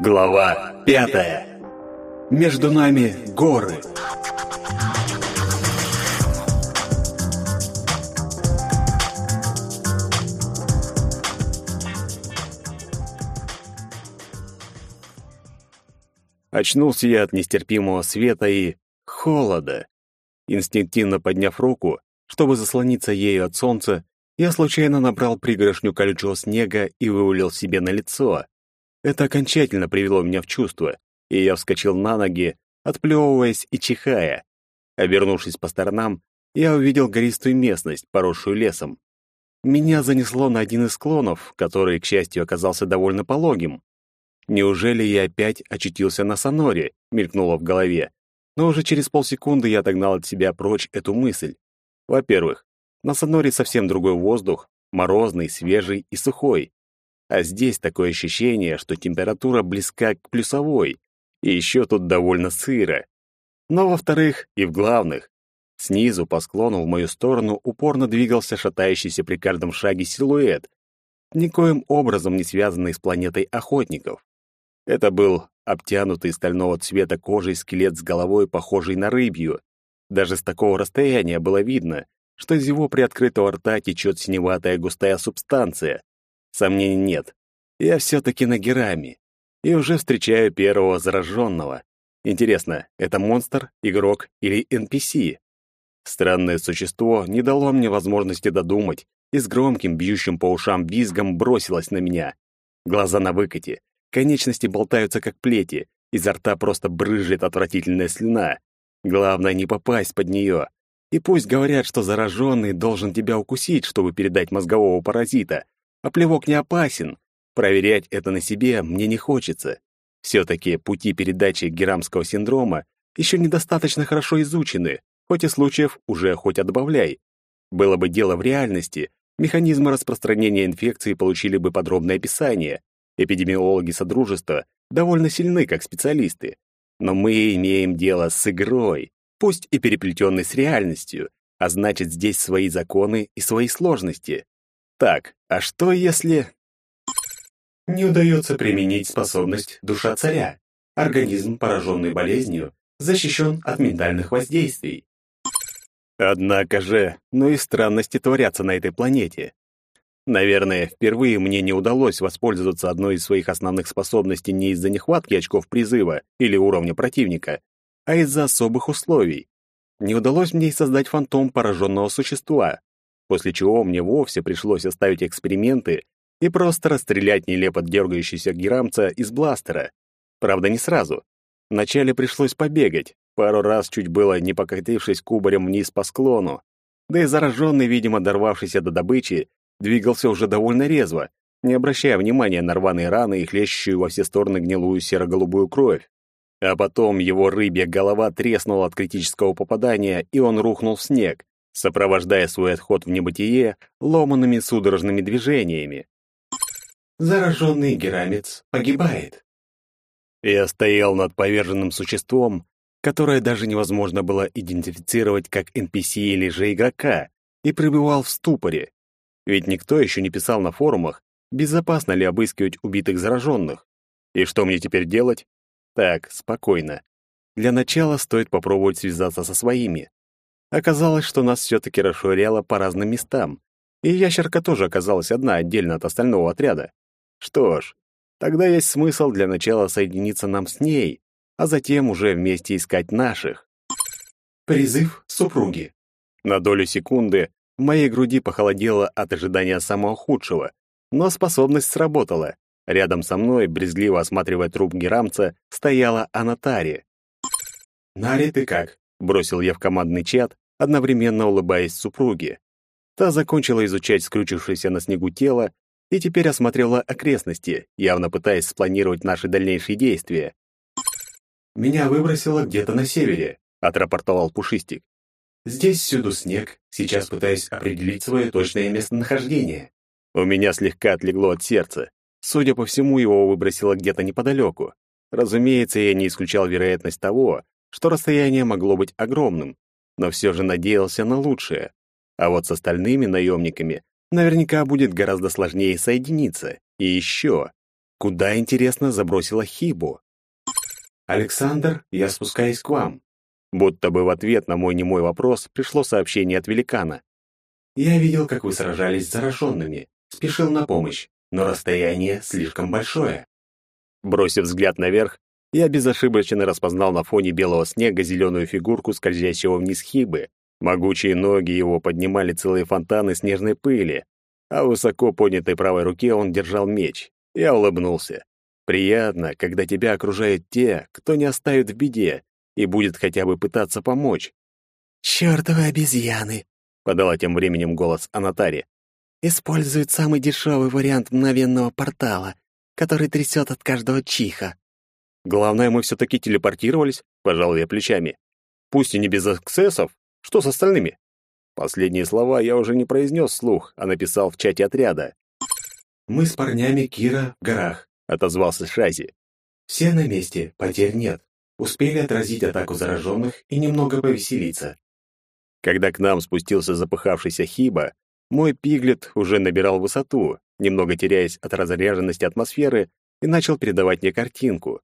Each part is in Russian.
Глава пятая. Между нами горы. Очнулся я от нестерпимого света и холода. Инстинктивно подняв руку, чтобы заслониться ею от солнца, я случайно набрал пригоршню колючего снега и вывалил себе на лицо. Это окончательно привело меня в чувство, и я вскочил на ноги, отплевываясь и чихая. Обернувшись по сторонам, я увидел гористую местность, поросшую лесом. Меня занесло на один из склонов, который, к счастью, оказался довольно пологим. Неужели я опять очутился на Соноре, мелькнуло в голове. Но уже через полсекунды я отогнал от себя прочь эту мысль. Во-первых, на Соноре совсем другой воздух, морозный, свежий и сухой. А здесь такое ощущение, что температура близка к плюсовой, и еще тут довольно сыро. Но, во-вторых, и в главных, снизу по склону в мою сторону упорно двигался шатающийся при каждом шаге силуэт, никоим образом не связанный с планетой охотников. Это был обтянутый стального цвета кожей скелет с головой, похожий на рыбью. Даже с такого расстояния было видно, что из его приоткрытого рта течет синеватая густая субстанция. Сомнений нет. Я все-таки на Гераме. И уже встречаю первого зараженного. Интересно, это монстр, игрок или NPC? Странное существо не дало мне возможности додумать и с громким, бьющим по ушам визгом бросилось на меня. Глаза на выкате, конечности болтаются как плети, изо рта просто брызжет отвратительная слюна. Главное не попасть под нее. И пусть говорят, что зараженный должен тебя укусить, чтобы передать мозгового паразита, а плевок не опасен. Проверять это на себе мне не хочется. Все-таки пути передачи герамского синдрома еще недостаточно хорошо изучены, хоть и случаев уже хоть отбавляй. Было бы дело в реальности, механизмы распространения инфекции получили бы подробное описание. Эпидемиологи Содружества довольно сильны как специалисты. Но мы имеем дело с игрой, пусть и переплетенной с реальностью, а значит, здесь свои законы и свои сложности. Так, а что если... Не удается применить способность душа царя. Организм, пораженный болезнью, защищен от ментальных воздействий. Однако же, ну и странности творятся на этой планете. Наверное, впервые мне не удалось воспользоваться одной из своих основных способностей не из-за нехватки очков призыва или уровня противника, а из-за особых условий. Не удалось мне и создать фантом пораженного существа, после чего мне вовсе пришлось оставить эксперименты и просто расстрелять нелепо дергающийся герамца из бластера. Правда, не сразу. Вначале пришлось побегать, пару раз чуть было не покатившись кубарем вниз по склону. Да и зараженный, видимо, дорвавшийся до добычи, двигался уже довольно резво, не обращая внимания на рваные раны и хлещущую во все стороны гнилую серо-голубую кровь. А потом его рыбья голова треснула от критического попадания, и он рухнул в снег, сопровождая свой отход в небытие ломанными судорожными движениями. Зараженный герамец погибает. Я стоял над поверженным существом, которое даже невозможно было идентифицировать как NPC или же игрока, и пребывал в ступоре. Ведь никто еще не писал на форумах, безопасно ли обыскивать убитых зараженных. И что мне теперь делать? Так, спокойно. Для начала стоит попробовать связаться со своими. Оказалось, что нас все-таки расшвыряло по разным местам, и ящерка тоже оказалась одна отдельно от остального отряда. Что ж, тогда есть смысл для начала соединиться нам с ней, а затем уже вместе искать наших. Призыв супруги. На долю секунды в моей груди похолодело от ожидания самого худшего, но способность сработала. Рядом со мной, брезгливо осматривая труп Герамца, стояла Анатари. «Нари, ты как?» — бросил я в командный чат, одновременно улыбаясь супруге. Та закончила изучать скрючившееся на снегу тело и теперь осмотрела окрестности, явно пытаясь спланировать наши дальнейшие действия. «Меня выбросило где-то на севере», — отрапортовал Пушистик. «Здесь всюду снег, сейчас пытаюсь определить свое точное местонахождение». У меня слегка отлегло от сердца. Судя по всему, его выбросило где-то неподалеку. Разумеется, я не исключал вероятность того, что расстояние могло быть огромным, но все же надеялся на лучшее. А вот с остальными наемниками наверняка будет гораздо сложнее соединиться. И еще. Куда, интересно, забросила Хибу? «Александр, я спускаюсь к вам». Будто бы в ответ на мой немой вопрос пришло сообщение от великана. «Я видел, как вы сражались с зараженными. Спешил на помощь, но расстояние слишком большое». Бросив взгляд наверх, я безошибочно распознал на фоне белого снега зеленую фигурку скользящего вниз Хибы. Могучие ноги его поднимали целые фонтаны снежной пыли, а высоко поднятой правой руке он держал меч. Я улыбнулся. Приятно, когда тебя окружают те, кто не оставит в беде и будет хотя бы пытаться помочь. «Чёртовы обезьяны!» — подала тем временем голос Анатари. «Используют самый дешевый вариант мгновенного портала, который трясет от каждого чиха». Главное, мы все-таки телепортировались, пожал я плечами. Пусть и не без аксессов. Что с остальными? Последние слова я уже не произнес вслух, а написал в чате отряда. «Мы с парнями Кира в горах», — отозвался Шази. «Все на месте, потерь нет. Успели отразить атаку зараженных и немного повеселиться». Когда к нам спустился запыхавшийся Хиба, мой пиглет уже набирал высоту, немного теряясь от разряженности атмосферы, и начал передавать мне картинку.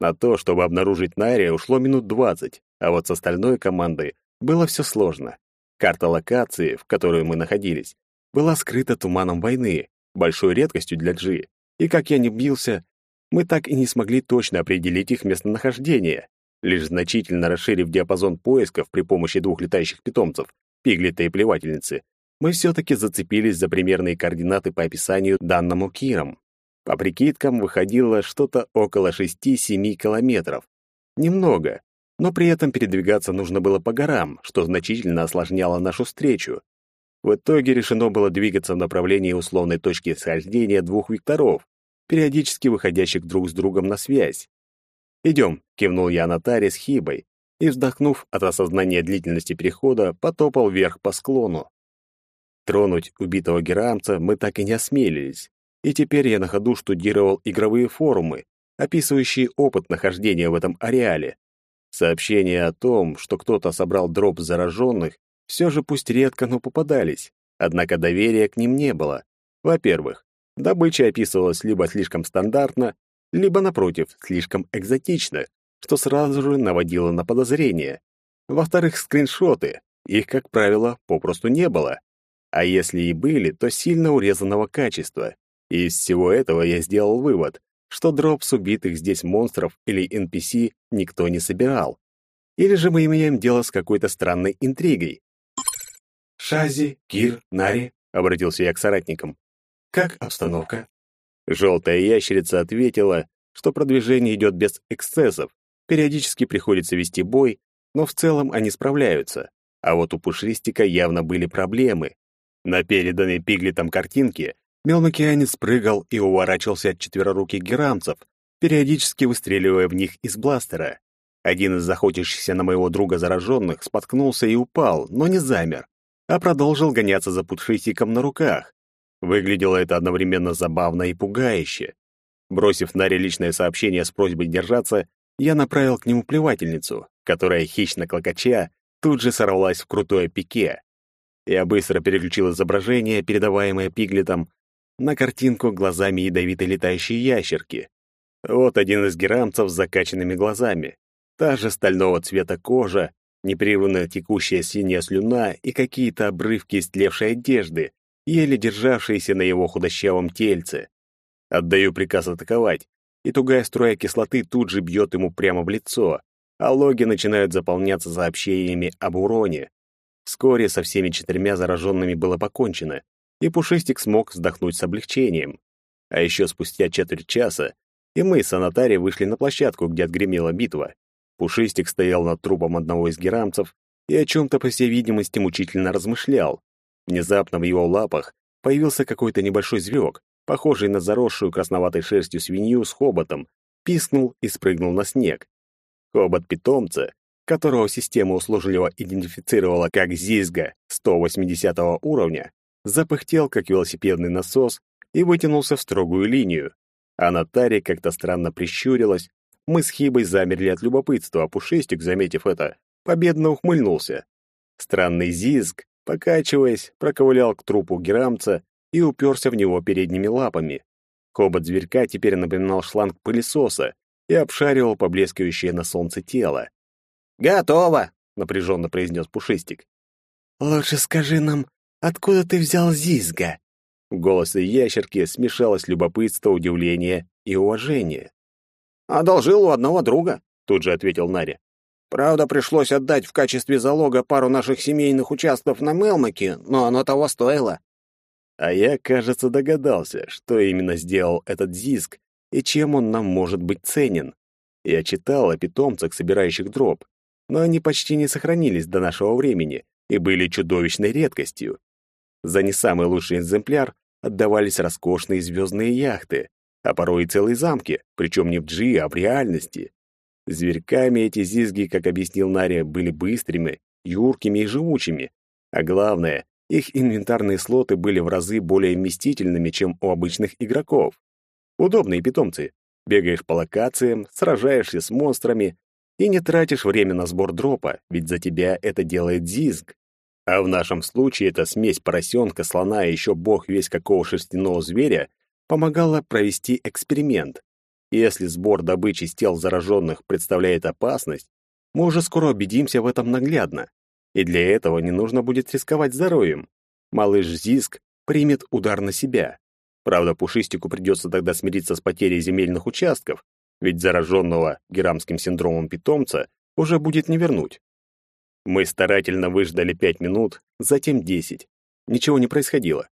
На то, чтобы обнаружить Нария, ушло минут двадцать, а вот с остальной командой было все сложно. Карта локации, в которой мы находились, была скрыта туманом войны, большой редкостью для Джи, и как я не бился, мы так и не смогли точно определить их местонахождение. Лишь значительно расширив диапазон поисков при помощи двух летающих питомцев, пиглета и плевательницы, мы все-таки зацепились за примерные координаты по описанию данному Киром. По прикидкам выходило что-то около 6-7 километров. Немного, но при этом передвигаться нужно было по горам, что значительно осложняло нашу встречу. В итоге решено было двигаться в направлении условной точки схождения двух векторов, периодически выходящих друг с другом на связь. «Идем», — кивнул я на таре с Хибой, и, вздохнув от осознания длительности перехода, потопал вверх по склону. Тронуть убитого герамца мы так и не осмелились, и теперь я на ходу штудировал игровые форумы, описывающие опыт нахождения в этом ареале. Сообщения о том, что кто-то собрал дроп зараженных, все же пусть редко, но попадались, однако доверия к ним не было. Во-первых, добыча описывалась либо слишком стандартно, либо, напротив, слишком экзотично, что сразу же наводило на подозрение. Во-вторых, скриншоты. Их, как правило, попросту не было. А если и были, то сильно урезанного качества. И из всего этого я сделал вывод, что дроп с убитых здесь монстров или NPC никто не собирал. Или же мы имеем дело с какой-то странной интригой. «Шази, Кир, Нари», — обратился я к соратникам. «Как обстановка?» Желтая ящерица ответила, что продвижение идет без эксцессов, периодически приходится вести бой, но в целом они справляются. А вот у Пушистика явно были проблемы. На переданной Пиглетом картинке Мелмокеанец прыгал и уворачивался от четвероруких герамцев, периодически выстреливая в них из бластера. Один из охотящихся на моего друга зараженных споткнулся и упал, но не замер, а продолжил гоняться за путшистиком на руках. Выглядело это одновременно забавно и пугающе. Бросив Наре личное сообщение с просьбой держаться, я направил к нему плевательницу, которая, хищно клокоча, тут же сорвалась в крутое пике. Я быстро переключил изображение, передаваемое пиглетом, на картинку глазами ядовитой летающей ящерки. Вот один из герамцев с закачанными глазами. Та же стального цвета кожа, непрерывно текущая синяя слюна и какие-то обрывки истлевшей одежды, еле державшиеся на его худощавом тельце. Отдаю приказ атаковать, и тугая струя кислоты тут же бьет ему прямо в лицо, а логи начинают заполняться сообщениями об уроне. Вскоре со всеми четырьмя зараженными было покончено, и Пушистик смог вздохнуть с облегчением. А еще спустя четверть часа и мы с Анатарией вышли на площадку, где отгремела битва. Пушистик стоял над трупом одного из герамцев и о чем-то, по всей видимости, мучительно размышлял. Внезапно в его лапах появился какой-то небольшой зверек, похожий на заросшую красноватой шерстью свинью с хоботом, пискнул и спрыгнул на снег. Хобот питомца, которого система услужливо идентифицировала как Зизга 180 уровня, запыхтел, как велосипедный насос, и вытянулся в строгую линию. А Натари как-то странно прищурилась. Мы с Хибой замерли от любопытства, а Пушистик, заметив это, победно ухмыльнулся. Странный зизг, покачиваясь, проковылял к трупу герамца и уперся в него передними лапами. Хобот зверька теперь напоминал шланг пылесоса и обшаривал поблескивающее на солнце тело. «Готово!» — напряженно произнес Пушистик. «Лучше скажи нам, откуда ты взял Зизга?» В голосе ящерки смешалось любопытство, удивление и уважение. «Одолжил у одного друга», — тут же ответил Нари. «Правда, пришлось отдать в качестве залога пару наших семейных участков на Мелмаке, но оно того стоило». А я, кажется, догадался, что именно сделал этот Зиск и чем он нам может быть ценен. Я читал о питомцах, собирающих дроп, но они почти не сохранились до нашего времени и были чудовищной редкостью. За не самый лучший экземпляр отдавались роскошные звездные яхты, а порой и целые замки, причем не в Джи, а в реальности. Зверьками эти зизги, как объяснил Нария, были быстрыми, юркими и живучими, а главное, их инвентарные слоты были в разы более вместительными, чем у обычных игроков. Удобные питомцы. Бегаешь по локациям, сражаешься с монстрами и не тратишь время на сбор дропа, ведь за тебя это делает Зизг. А в нашем случае эта смесь поросенка, слона и еще бог весь какого шерстяного зверя помогала провести эксперимент. Если сбор добычи с тел зараженных представляет опасность, мы уже скоро убедимся в этом наглядно. И для этого не нужно будет рисковать здоровьем. Малыш Зиск примет удар на себя. Правда, Пушистику придется тогда смириться с потерей земельных участков, ведь зараженного герамским синдромом питомца уже будет не вернуть. Мы старательно выждали пять минут, затем десять. Ничего не происходило.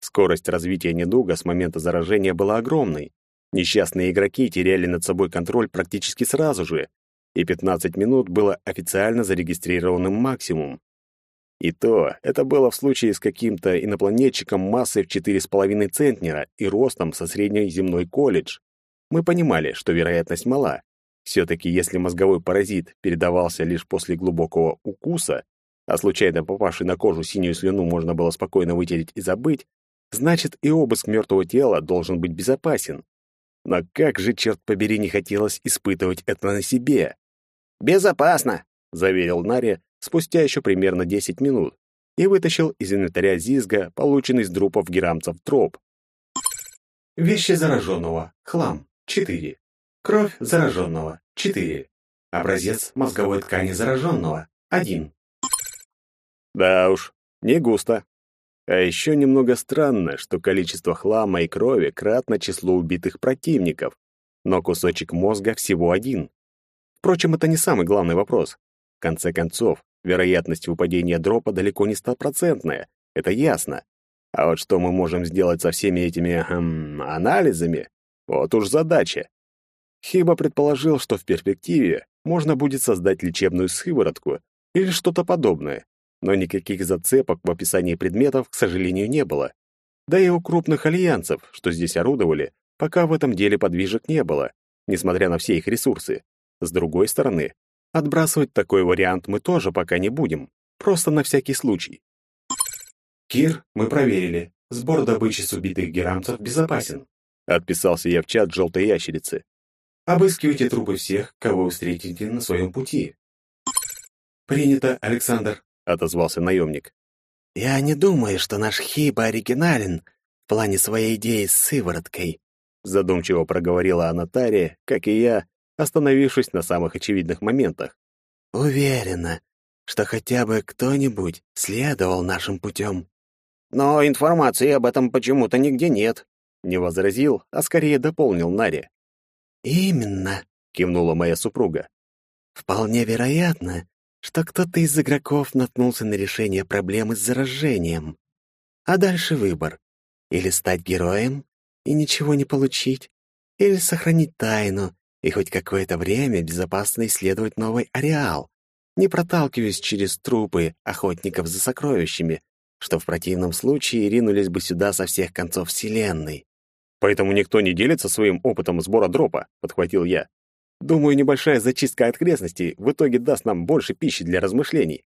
Скорость развития недуга с момента заражения была огромной. Несчастные игроки теряли над собой контроль практически сразу же, и 15 минут было официально зарегистрированным максимум. И то, это было в случае с каким-то инопланетчиком массой в 4,5 центнера и ростом со средней земной колледж. Мы понимали, что вероятность мала, все-таки, если мозговой паразит передавался лишь после глубокого укуса, а случайно попавший на кожу синюю слюну можно было спокойно вытереть и забыть, значит и обыск мертвого тела должен быть безопасен. Но как же, черт побери, не хотелось испытывать это на себе? «Безопасно», — заверил Нари спустя еще примерно 10 минут и вытащил из инвентаря Зизга, полученный с друпов герамцев троп. «Вещи зараженного. Хлам. 4. Кровь зараженного – 4. Образец мозговой ткани зараженного – 1. Да уж, не густо. А еще немного странно, что количество хлама и крови кратно числу убитых противников, но кусочек мозга всего один. Впрочем, это не самый главный вопрос. В конце концов, вероятность выпадения дропа далеко не стопроцентная, это ясно. А вот что мы можем сделать со всеми этими эм, анализами, вот уж задача. Хиба предположил, что в перспективе можно будет создать лечебную сыворотку или что-то подобное, но никаких зацепок в описании предметов, к сожалению, не было. Да и у крупных альянсов, что здесь орудовали, пока в этом деле подвижек не было, несмотря на все их ресурсы. С другой стороны, отбрасывать такой вариант мы тоже пока не будем, просто на всякий случай. «Кир, мы проверили. Сбор добычи с убитых герамцев безопасен», — отписался я в чат желтой ящерицы. Обыскивайте трупы всех, кого вы встретите на своем пути. Принято, Александр, отозвался наемник. Я не думаю, что наш Хиба оригинален в плане своей идеи с сывороткой, задумчиво проговорила Анатария, как и я, остановившись на самых очевидных моментах. Уверена, что хотя бы кто-нибудь следовал нашим путем. Но информации об этом почему-то нигде нет, не возразил, а скорее дополнил Нари. «Именно», — кивнула моя супруга. «Вполне вероятно, что кто-то из игроков наткнулся на решение проблемы с заражением. А дальше выбор. Или стать героем и ничего не получить, или сохранить тайну и хоть какое-то время безопасно исследовать новый ареал, не проталкиваясь через трупы охотников за сокровищами, что в противном случае ринулись бы сюда со всех концов Вселенной. Поэтому никто не делится своим опытом сбора дропа, подхватил я. Думаю, небольшая зачистка окрестностей в итоге даст нам больше пищи для размышлений.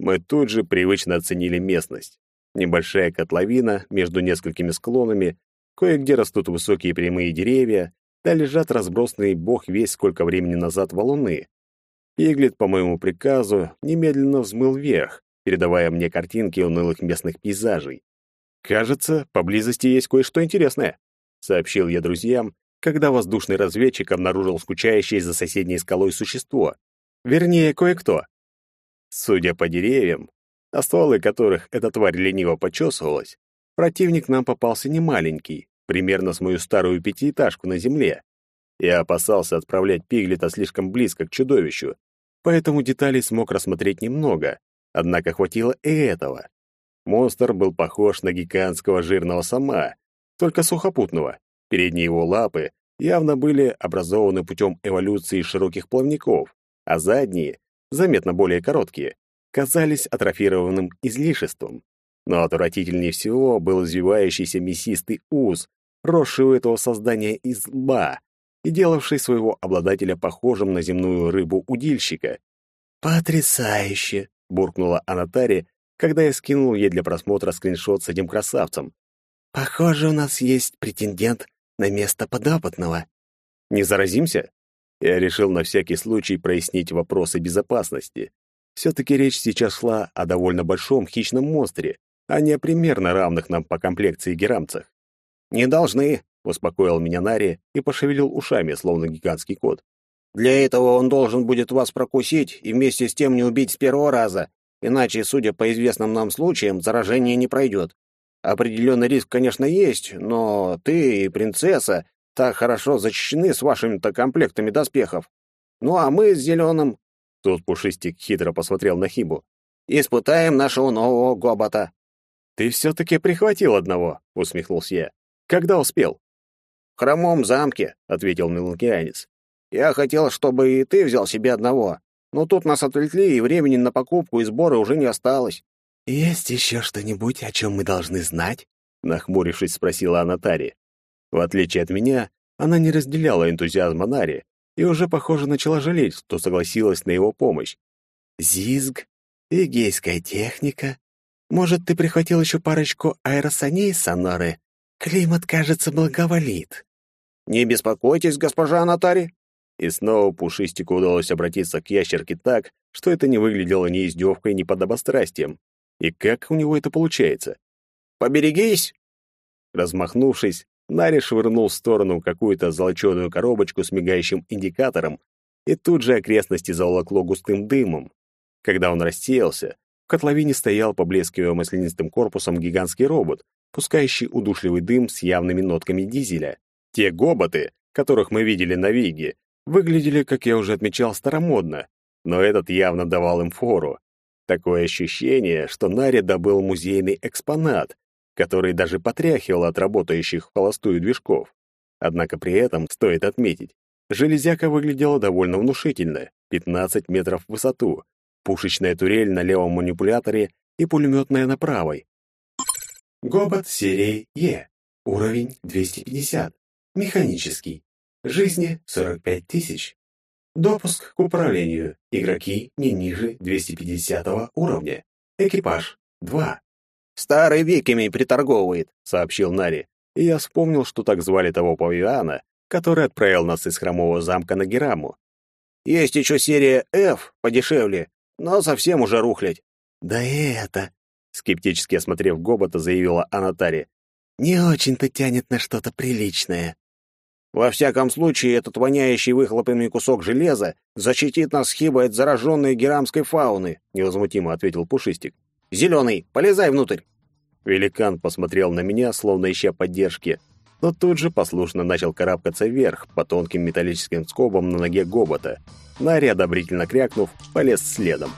Мы тут же привычно оценили местность. Небольшая котловина между несколькими склонами, кое-где растут высокие прямые деревья, да лежат разбросанные бог весь сколько времени назад валуны. Пиглет, по моему приказу, немедленно взмыл вверх, передавая мне картинки унылых местных пейзажей. Кажется, поблизости есть кое-что интересное. Сообщил я друзьям, когда воздушный разведчик обнаружил скучающее за соседней скалой существо. Вернее, кое-кто. Судя по деревьям, на стволы которых эта тварь лениво почесывалась, противник нам попался немаленький, примерно с мою старую пятиэтажку на земле. Я опасался отправлять Пиглета слишком близко к чудовищу, поэтому деталей смог рассмотреть немного, однако хватило и этого. Монстр был похож на гигантского жирного сама, только сухопутного. Передние его лапы явно были образованы путем эволюции широких плавников, а задние, заметно более короткие, казались атрофированным излишеством. Но отвратительнее всего был извивающийся мясистый ус, росший у этого создания из лба и делавший своего обладателя похожим на земную рыбу-удильщика. «Потрясающе!» — буркнула Анатари, когда я скинул ей для просмотра скриншот с этим красавцем. «Похоже, у нас есть претендент на место подопытного». «Не заразимся?» Я решил на всякий случай прояснить вопросы безопасности. Все-таки речь сейчас шла о довольно большом хищном монстре, а не о примерно равных нам по комплекции герамцах. «Не должны», — успокоил меня Нари и пошевелил ушами, словно гигантский кот. «Для этого он должен будет вас прокусить и вместе с тем не убить с первого раза, Иначе, судя по известным нам случаям, заражение не пройдет. Определенный риск, конечно, есть, но ты и принцесса так хорошо защищены с вашими-то комплектами доспехов. Ну а мы с Зеленым...» Тут Пушистик хитро посмотрел на Хибу. «Испытаем нашего нового гобота». «Ты все-таки прихватил одного», — усмехнулся я. «Когда успел?» «В хромом замке», — ответил меланкианец. «Я хотел, чтобы и ты взял себе одного, но тут нас отвлекли, и времени на покупку и сборы уже не осталось. «Есть еще что-нибудь, о чем мы должны знать?» Нахмурившись, спросила Анатари. В отличие от меня, она не разделяла энтузиазма Нари и уже, похоже, начала жалеть, что согласилась на его помощь. «Зизг, эгейская техника. Может, ты прихватил еще парочку аэросаней, Соноры? Климат, кажется, благоволит». «Не беспокойтесь, госпожа Анатари», и снова Пушистику удалось обратиться к ящерке так, что это не выглядело ни издевкой, ни подобострастием. И как у него это получается? «Поберегись!» Размахнувшись, Нари швырнул в сторону какую-то золоченую коробочку с мигающим индикатором, и тут же окрестности заволокло густым дымом. Когда он рассеялся, в котловине стоял, поблескивая маслянистым корпусом, гигантский робот, пускающий удушливый дым с явными нотками дизеля. Те гоботы, которых мы видели на Виге, выглядели, как я уже отмечал, старомодно, но этот явно давал им фору. Такое ощущение, что Нари добыл музейный экспонат, который даже потряхивал от работающих в холостую движков. Однако при этом, стоит отметить, железяка выглядела довольно внушительно, 15 метров в высоту, пушечная турель на левом манипуляторе и пулеметная на правой. Гобот серии Е. Уровень 250. Механический. Жизни 45 тысяч. Допуск к управлению. Игроки не ниже 250 уровня. Экипаж 2. «Старый Викими приторговывает», — сообщил Нари. И я вспомнил, что так звали того павиана, который отправил нас из хромого замка на Гераму. «Есть еще серия F, подешевле, но совсем уже рухлядь». «Да это...» — скептически осмотрев Гобота, заявила Анатари. «Не очень-то тянет на что-то приличное». Во всяком случае, этот воняющий выхлопами кусок железа защитит нас хибой от зараженной герамской фауны, невозмутимо ответил Пушистик. Зеленый, полезай внутрь. Великан посмотрел на меня, словно ища поддержки, но тут же послушно начал карабкаться вверх по тонким металлическим скобам на ноге Гобота. Нари, одобрительно крякнув, полез следом.